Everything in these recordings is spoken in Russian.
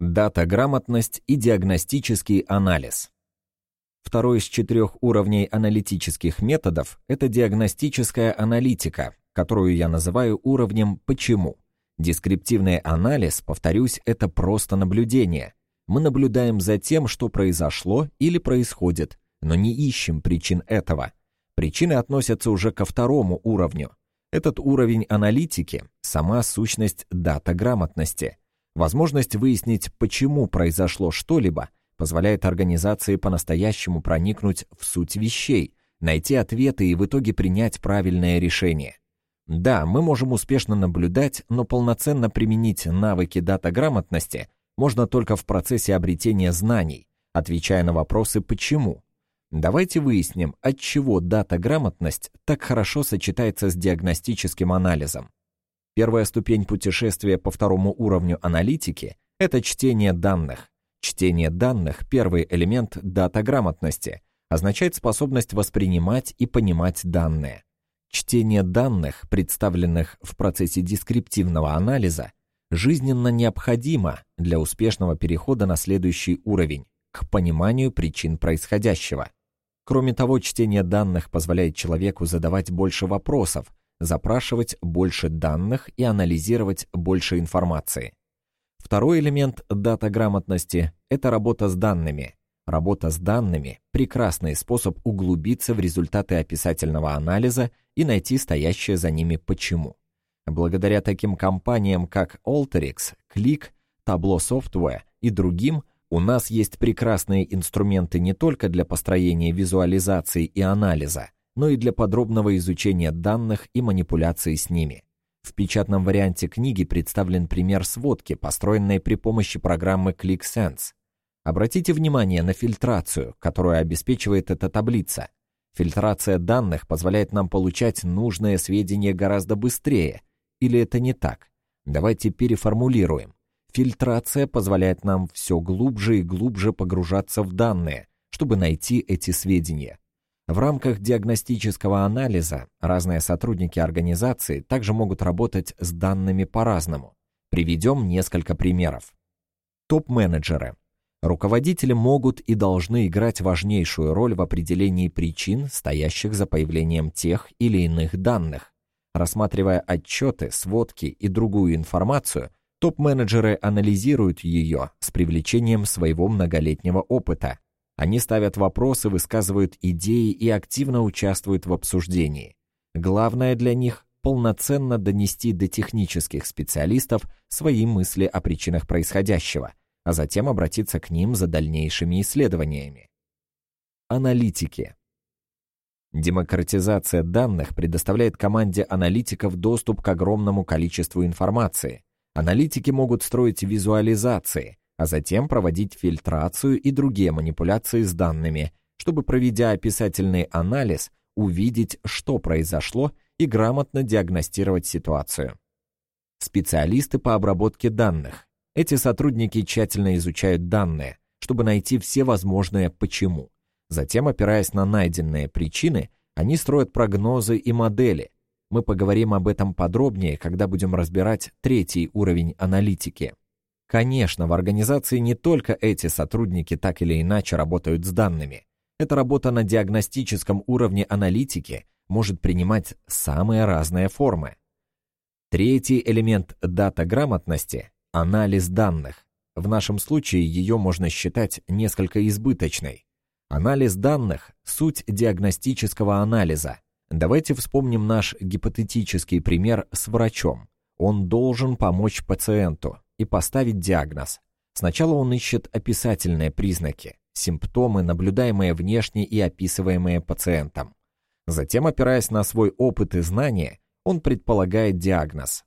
Дата-грамотность и диагностический анализ. Второй из четырех уровней аналитических методов – это диагностическая аналитика, которую я называю уровнем «почему». Дескриптивный анализ, повторюсь, это просто наблюдение. Мы наблюдаем за тем, что произошло или происходит, но не ищем причин этого. Причины относятся уже ко второму уровню. Этот уровень аналитики – сама сущность дата-грамотности. Возможность выяснить, почему произошло что-либо, позволяет организации по-настоящему проникнуть в суть вещей, найти ответы и в итоге принять правильное решение. Да, мы можем успешно наблюдать, но полноценно применить навыки дата-грамотности можно только в процессе обретения знаний, отвечая на вопросы «почему?». Давайте выясним, от чего дата-грамотность так хорошо сочетается с диагностическим анализом. Первая ступень путешествия по второму уровню аналитики – это чтение данных. Чтение данных – первый элемент дата-грамотности, означает способность воспринимать и понимать данные. Чтение данных, представленных в процессе дескриптивного анализа, жизненно необходимо для успешного перехода на следующий уровень, к пониманию причин происходящего. Кроме того, чтение данных позволяет человеку задавать больше вопросов, запрашивать больше данных и анализировать больше информации. Второй элемент дата-грамотности – это работа с данными. Работа с данными – прекрасный способ углубиться в результаты описательного анализа и найти стоящее за ними «почему». Благодаря таким компаниям, как Alteryx, Click, Tableau Software и другим, у нас есть прекрасные инструменты не только для построения визуализации и анализа, но и для подробного изучения данных и манипуляции с ними. В печатном варианте книги представлен пример сводки, построенной при помощи программы ClickSense. Обратите внимание на фильтрацию, которую обеспечивает эта таблица. Фильтрация данных позволяет нам получать нужные сведения гораздо быстрее. Или это не так? Давайте переформулируем. Фильтрация позволяет нам все глубже и глубже погружаться в данные, чтобы найти эти сведения. В рамках диагностического анализа разные сотрудники организации также могут работать с данными по-разному. Приведем несколько примеров. Топ-менеджеры. Руководители могут и должны играть важнейшую роль в определении причин, стоящих за появлением тех или иных данных. Рассматривая отчеты, сводки и другую информацию, топ-менеджеры анализируют ее с привлечением своего многолетнего опыта – они ставят вопросы, высказывают идеи и активно участвуют в обсуждении. Главное для них – полноценно донести до технических специалистов свои мысли о причинах происходящего, а затем обратиться к ним за дальнейшими исследованиями. Аналитики. Демократизация данных предоставляет команде аналитиков доступ к огромному количеству информации. Аналитики могут строить визуализации, а затем проводить фильтрацию и другие манипуляции с данными, чтобы, проведя описательный анализ, увидеть, что произошло и грамотно диагностировать ситуацию. Специалисты по обработке данных. Эти сотрудники тщательно изучают данные, чтобы найти все возможные «почему». Затем, опираясь на найденные причины, они строят прогнозы и модели. Мы поговорим об этом подробнее, когда будем разбирать третий уровень аналитики. Конечно, в организации не только эти сотрудники так или иначе работают с данными. Эта работа на диагностическом уровне аналитики может принимать самые разные формы. Третий элемент дата-грамотности – анализ данных. В нашем случае ее можно считать несколько избыточной. Анализ данных – суть диагностического анализа. Давайте вспомним наш гипотетический пример с врачом. Он должен помочь пациенту и поставить диагноз. Сначала он ищет описательные признаки, симптомы, наблюдаемые внешне и описываемые пациентом. Затем, опираясь на свой опыт и знания, он предполагает диагноз.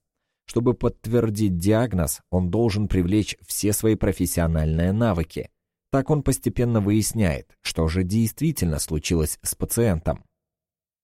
Чтобы подтвердить диагноз, он должен привлечь все свои профессиональные навыки. Так он постепенно выясняет, что же действительно случилось с пациентом.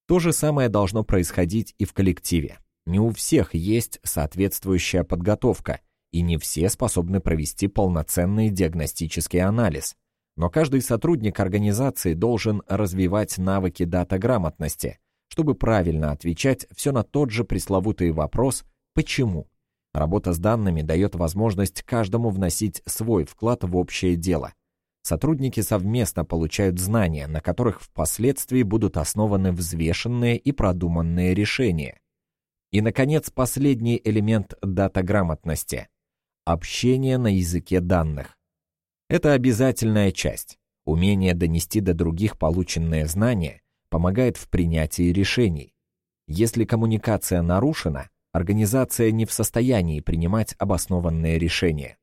То же самое должно происходить и в коллективе. Не у всех есть соответствующая подготовка, и не все способны провести полноценный диагностический анализ. Но каждый сотрудник организации должен развивать навыки дата-грамотности, чтобы правильно отвечать все на тот же пресловутый вопрос «почему?». Работа с данными дает возможность каждому вносить свой вклад в общее дело. Сотрудники совместно получают знания, на которых впоследствии будут основаны взвешенные и продуманные решения. И, наконец, последний элемент датаграмотности – общение на языке данных. Это обязательная часть. Умение донести до других полученные знания помогает в принятии решений. Если коммуникация нарушена, организация не в состоянии принимать обоснованные решения.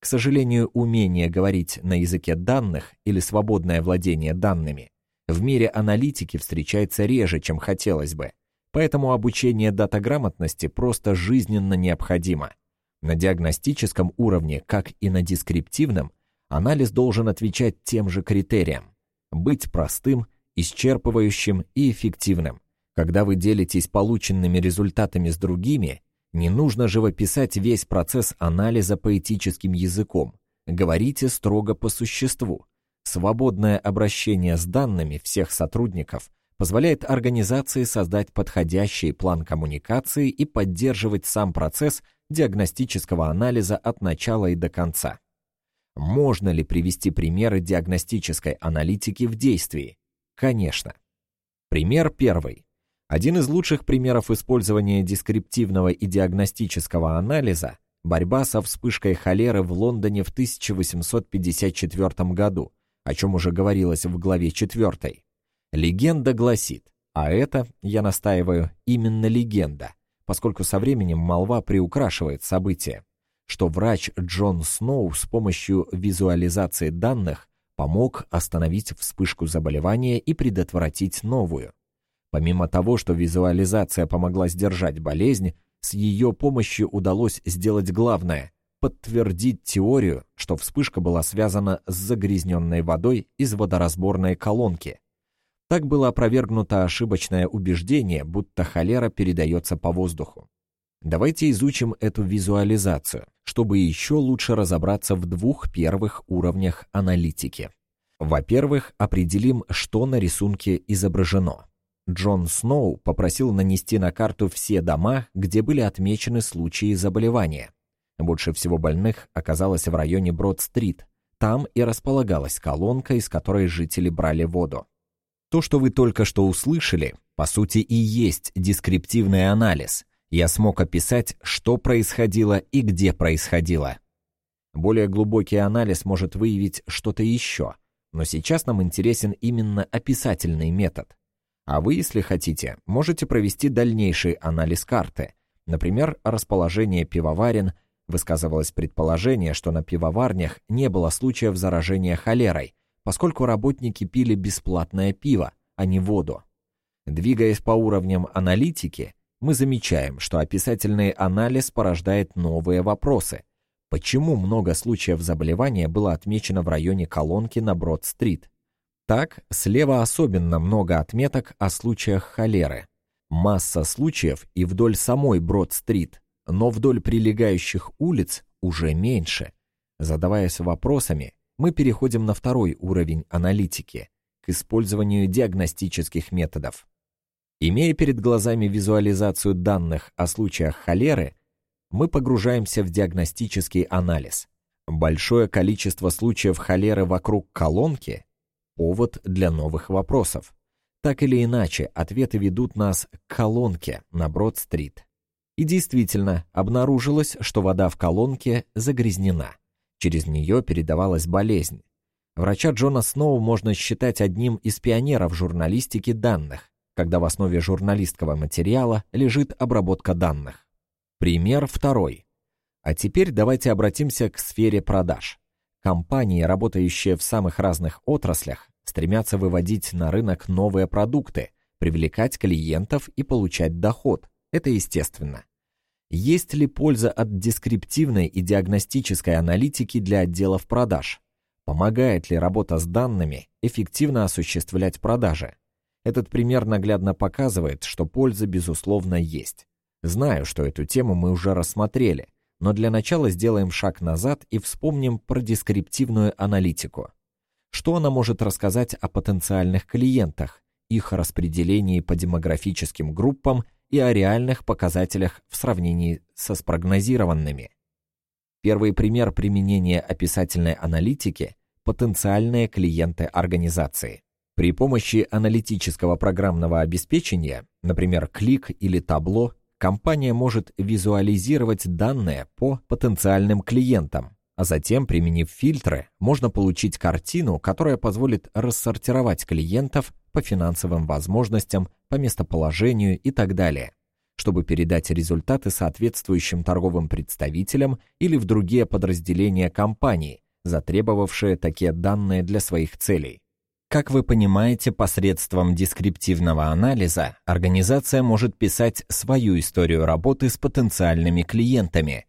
К сожалению, умение говорить на языке данных или свободное владение данными в мире аналитики встречается реже, чем хотелось бы, поэтому обучение датаграмотности просто жизненно необходимо. На диагностическом уровне, как и на дескриптивном, анализ должен отвечать тем же критериям – быть простым, исчерпывающим и эффективным. Когда вы делитесь полученными результатами с другими, не нужно живописать весь процесс анализа поэтическим языком. Говорите строго по существу. Свободное обращение с данными всех сотрудников позволяет организации создать подходящий план коммуникации и поддерживать сам процесс диагностического анализа от начала и до конца. Можно ли привести примеры диагностической аналитики в действии? Конечно. Пример первый. Один из лучших примеров использования дескриптивного и диагностического анализа – борьба со вспышкой холеры в Лондоне в 1854 году, о чем уже говорилось в главе 4. Легенда гласит, а это, я настаиваю, именно легенда, поскольку со временем молва приукрашивает события что врач Джон Сноу с помощью визуализации данных помог остановить вспышку заболевания и предотвратить новую. Помимо того, что визуализация помогла сдержать болезнь, с ее помощью удалось сделать главное – подтвердить теорию, что вспышка была связана с загрязненной водой из водоразборной колонки. Так было опровергнуто ошибочное убеждение, будто холера передается по воздуху. Давайте изучим эту визуализацию, чтобы еще лучше разобраться в двух первых уровнях аналитики. Во-первых, определим, что на рисунке изображено. Джон Сноу попросил нанести на карту все дома, где были отмечены случаи заболевания. Больше всего больных оказалось в районе Брод-стрит. Там и располагалась колонка, из которой жители брали воду. То, что вы только что услышали, по сути и есть дескриптивный анализ – я смог описать, что происходило и где происходило. Более глубокий анализ может выявить что-то еще, но сейчас нам интересен именно описательный метод. А вы, если хотите, можете провести дальнейший анализ карты. Например, расположение пивоварен. Высказывалось предположение, что на пивоварнях не было случаев заражения холерой, поскольку работники пили бесплатное пиво, а не воду. Двигаясь по уровням аналитики, мы замечаем, что описательный анализ порождает новые вопросы. Почему много случаев заболевания было отмечено в районе колонки на Брод-стрит? Так, слева особенно много отметок о случаях холеры. Масса случаев и вдоль самой Брод-стрит, но вдоль прилегающих улиц уже меньше. Задаваясь вопросами, мы переходим на второй уровень аналитики, к использованию диагностических методов. Имея перед глазами визуализацию данных о случаях холеры, мы погружаемся в диагностический анализ. Большое количество случаев холеры вокруг колонки – повод для новых вопросов. Так или иначе, ответы ведут нас к колонке на Брод-стрит. И действительно, обнаружилось, что вода в колонке загрязнена. Через нее передавалась болезнь. Врача Джона Сноу можно считать одним из пионеров журналистики данных когда в основе журналистского материала лежит обработка данных. Пример второй. А теперь давайте обратимся к сфере продаж. Компании, работающие в самых разных отраслях, стремятся выводить на рынок новые продукты, привлекать клиентов и получать доход. Это естественно. Есть ли польза от дескриптивной и диагностической аналитики для отделов продаж? Помогает ли работа с данными эффективно осуществлять продажи? Этот пример наглядно показывает, что польза, безусловно, есть. Знаю, что эту тему мы уже рассмотрели, но для начала сделаем шаг назад и вспомним про дескриптивную аналитику. Что она может рассказать о потенциальных клиентах, их распределении по демографическим группам и о реальных показателях в сравнении со спрогнозированными. Первый пример применения описательной аналитики – потенциальные клиенты организации. При помощи аналитического программного обеспечения, например, клик или табло, компания может визуализировать данные по потенциальным клиентам, а затем, применив фильтры, можно получить картину, которая позволит рассортировать клиентов по финансовым возможностям, по местоположению и так далее, чтобы передать результаты соответствующим торговым представителям или в другие подразделения компании, затребовавшие такие данные для своих целей. Как вы понимаете, посредством дескриптивного анализа организация может писать свою историю работы с потенциальными клиентами.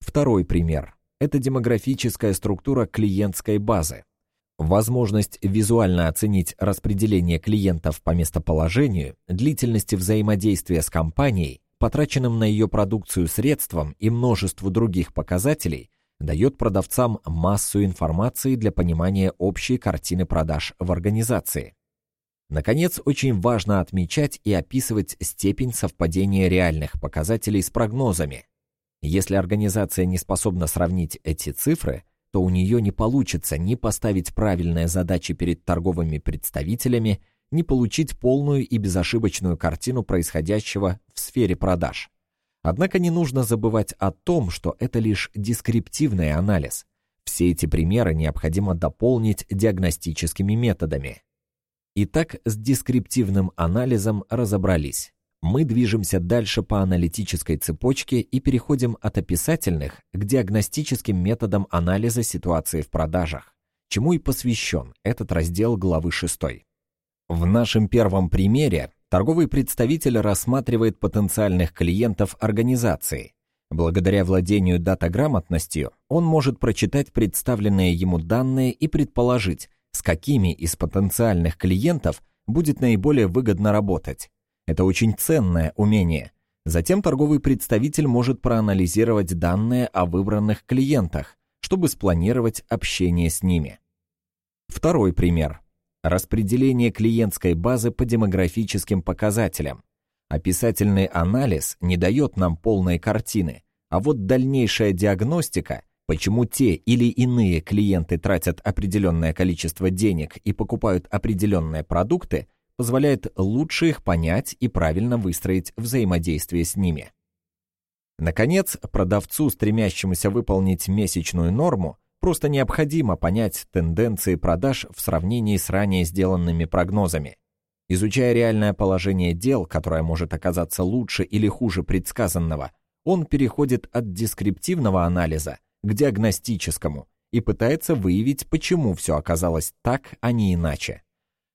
Второй пример – это демографическая структура клиентской базы. Возможность визуально оценить распределение клиентов по местоположению, длительности взаимодействия с компанией, потраченным на ее продукцию средством и множеству других показателей дает продавцам массу информации для понимания общей картины продаж в организации. Наконец, очень важно отмечать и описывать степень совпадения реальных показателей с прогнозами. Если организация не способна сравнить эти цифры, то у нее не получится ни поставить правильные задачи перед торговыми представителями, ни получить полную и безошибочную картину происходящего в сфере продаж. Однако не нужно забывать о том, что это лишь дескриптивный анализ. Все эти примеры необходимо дополнить диагностическими методами. Итак, с дескриптивным анализом разобрались. Мы движемся дальше по аналитической цепочке и переходим от описательных к диагностическим методам анализа ситуации в продажах, чему и посвящен этот раздел главы 6. В нашем первом примере торговый представитель рассматривает потенциальных клиентов организации. Благодаря владению датаграмотностью он может прочитать представленные ему данные и предположить, с какими из потенциальных клиентов будет наиболее выгодно работать. Это очень ценное умение. Затем торговый представитель может проанализировать данные о выбранных клиентах, чтобы спланировать общение с ними. Второй пример. Распределение клиентской базы по демографическим показателям. Описательный анализ не дает нам полной картины, а вот дальнейшая диагностика, почему те или иные клиенты тратят определенное количество денег и покупают определенные продукты, позволяет лучше их понять и правильно выстроить взаимодействие с ними. Наконец, продавцу, стремящемуся выполнить месячную норму, Просто необходимо понять тенденции продаж в сравнении с ранее сделанными прогнозами. Изучая реальное положение дел, которое может оказаться лучше или хуже предсказанного, он переходит от дескриптивного анализа к диагностическому и пытается выявить, почему все оказалось так, а не иначе.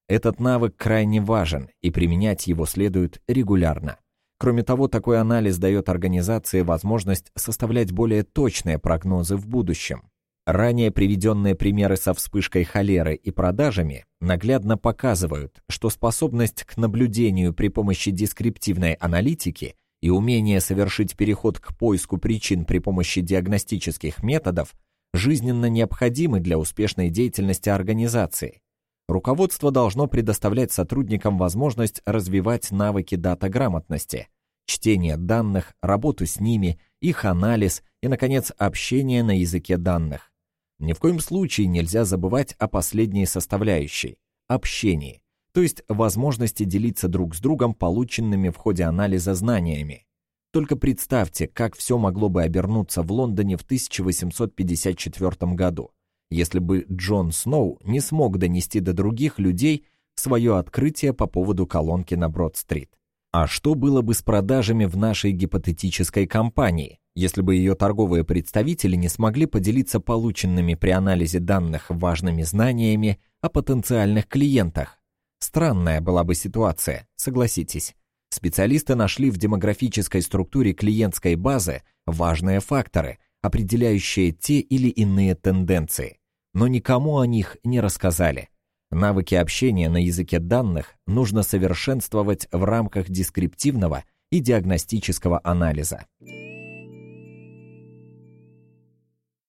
Этот навык крайне важен, и применять его следует регулярно. Кроме того, такой анализ дает организации возможность составлять более точные прогнозы в будущем. Ранее приведенные примеры со вспышкой холеры и продажами наглядно показывают, что способность к наблюдению при помощи дескриптивной аналитики и умение совершить переход к поиску причин при помощи диагностических методов жизненно необходимы для успешной деятельности организации. Руководство должно предоставлять сотрудникам возможность развивать навыки датаграмотности, чтение данных, работу с ними, их анализ и, наконец, общение на языке данных. Ни в коем случае нельзя забывать о последней составляющей – общении, то есть возможности делиться друг с другом полученными в ходе анализа знаниями. Только представьте, как все могло бы обернуться в Лондоне в 1854 году, если бы Джон Сноу не смог донести до других людей свое открытие по поводу колонки на Брод-стрит. А что было бы с продажами в нашей гипотетической компании, если бы ее торговые представители не смогли поделиться полученными при анализе данных важными знаниями о потенциальных клиентах. Странная была бы ситуация, согласитесь. Специалисты нашли в демографической структуре клиентской базы важные факторы, определяющие те или иные тенденции, но никому о них не рассказали. Навыки общения на языке данных нужно совершенствовать в рамках дескриптивного и диагностического анализа.